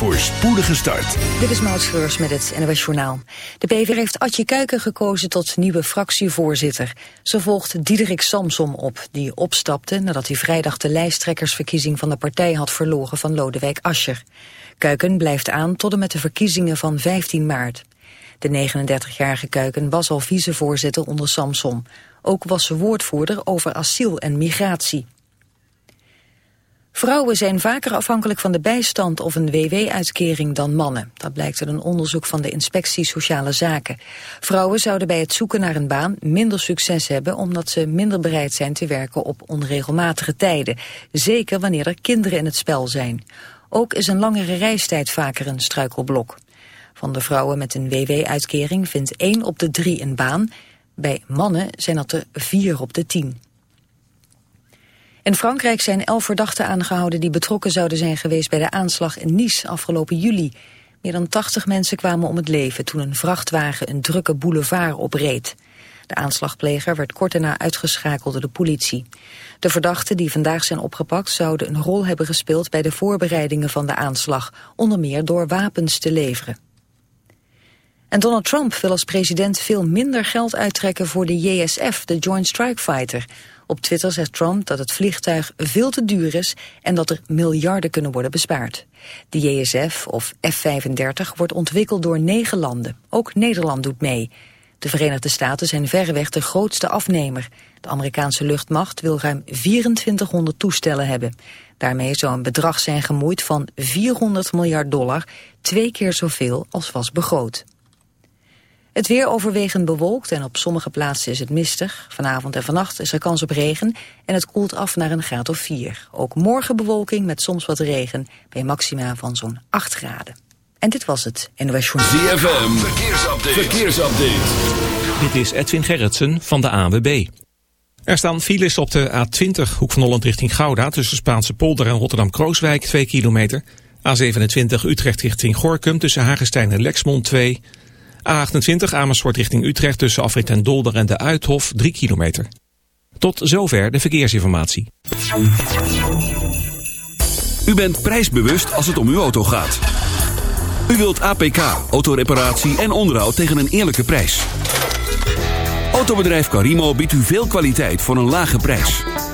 voor spoedige start. Dit is Maud Schreurs met het NOS Journaal. De PVV heeft Adje Kuiken gekozen tot nieuwe fractievoorzitter. Ze volgt Diederik Samsom op, die opstapte nadat hij vrijdag de lijsttrekkersverkiezing van de partij had verloren van Lodewijk Asscher. Kuiken blijft aan tot en met de verkiezingen van 15 maart. De 39-jarige Kuiken was al vicevoorzitter onder Samsom. Ook was ze woordvoerder over asiel en migratie. Vrouwen zijn vaker afhankelijk van de bijstand of een WW-uitkering dan mannen. Dat blijkt uit een onderzoek van de Inspectie Sociale Zaken. Vrouwen zouden bij het zoeken naar een baan minder succes hebben... omdat ze minder bereid zijn te werken op onregelmatige tijden. Zeker wanneer er kinderen in het spel zijn. Ook is een langere reistijd vaker een struikelblok. Van de vrouwen met een WW-uitkering vindt 1 op de 3 een baan. Bij mannen zijn dat er 4 op de 10. In Frankrijk zijn elf verdachten aangehouden die betrokken zouden zijn geweest bij de aanslag in Nice afgelopen juli. Meer dan 80 mensen kwamen om het leven toen een vrachtwagen een drukke boulevard opreed. De aanslagpleger werd kort daarna uitgeschakeld door de politie. De verdachten die vandaag zijn opgepakt zouden een rol hebben gespeeld bij de voorbereidingen van de aanslag, onder meer door wapens te leveren. En Donald Trump wil als president veel minder geld uittrekken voor de JSF, de Joint Strike Fighter. Op Twitter zegt Trump dat het vliegtuig veel te duur is en dat er miljarden kunnen worden bespaard. De JSF, of F-35, wordt ontwikkeld door negen landen. Ook Nederland doet mee. De Verenigde Staten zijn verreweg de grootste afnemer. De Amerikaanse luchtmacht wil ruim 2400 toestellen hebben. Daarmee zou een bedrag zijn gemoeid van 400 miljard dollar, twee keer zoveel als was begroot. Het weer overwegend bewolkt en op sommige plaatsen is het mistig. Vanavond en vannacht is er kans op regen en het koelt af naar een graad of 4. Ook morgen bewolking met soms wat regen bij maxima van zo'n 8 graden. En dit was het NOS Journal. ZFM, verkeersupdate. verkeersupdate. Dit is Edwin Gerritsen van de AWB. Er staan files op de A20 Hoek van Holland richting Gouda... tussen Spaanse polder en Rotterdam-Krooswijk 2 kilometer. A27 Utrecht richting Gorkum tussen Hagestein en Lexmond 2... A28 Amersfoort richting Utrecht tussen Afrit en Dolder en de Uithof 3 kilometer. Tot zover de verkeersinformatie. U bent prijsbewust als het om uw auto gaat. U wilt APK, autoreparatie en onderhoud tegen een eerlijke prijs. Autobedrijf Carimo biedt u veel kwaliteit voor een lage prijs.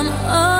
Don't want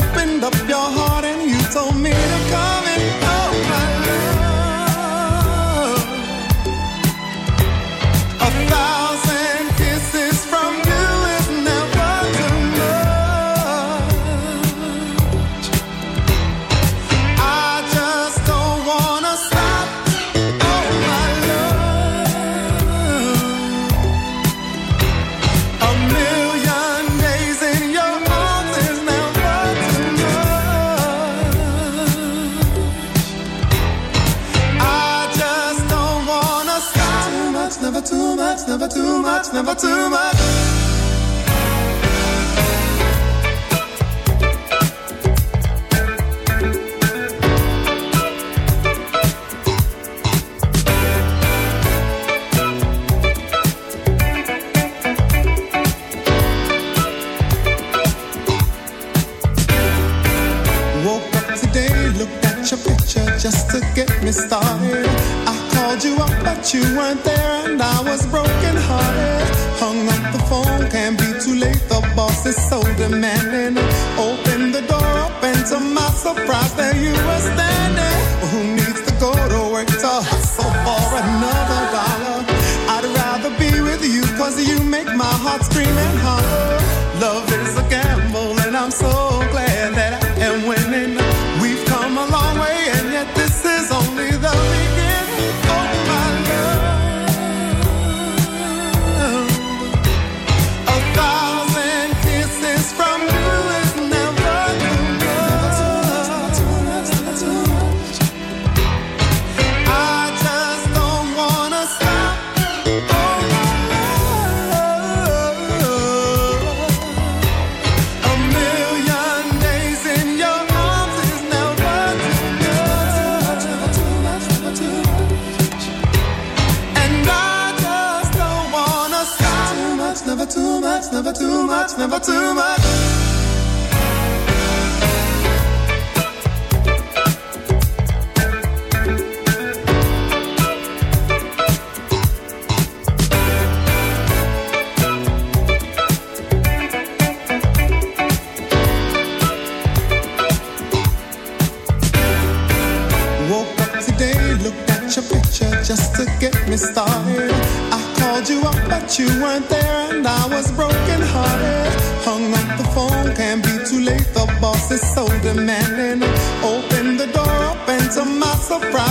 surprise.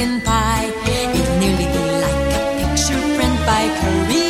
pumpkin pie. It'll nearly be like a picture print by Currier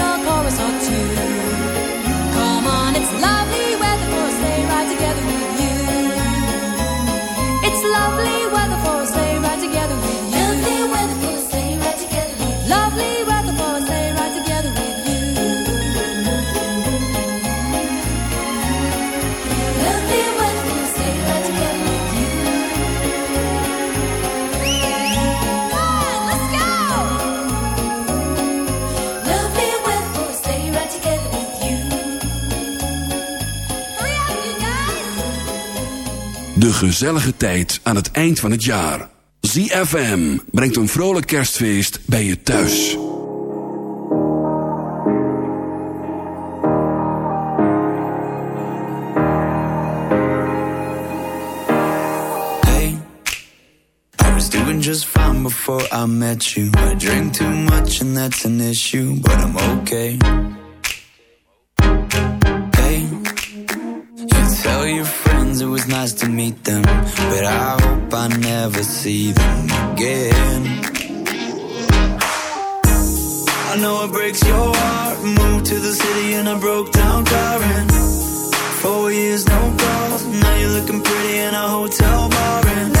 chorus or two. Come on, it's lovely weather for a sleigh ride together gezellige tijd aan het eind van het jaar. ZFM brengt een vrolijk kerstfeest bij je thuis. Hey, I was doing just fine before I met you. I drink too much and that's an issue, but I'm okay. Nice to meet them, but I hope I never see them again. I know it breaks your heart. Moved to the city and I broke down crying. Four years, no calls. Now you're looking pretty in a hotel bar. And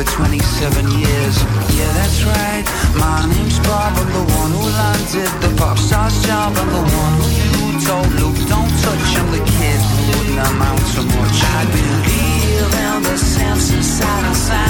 For 27 years. Yeah, that's right. My name's Bob. I'm the one who landed the pop star's job. I'm the one who you told Luke don't touch. I'm the kid who wouldn't amount to much. I believe in the sense inside sound.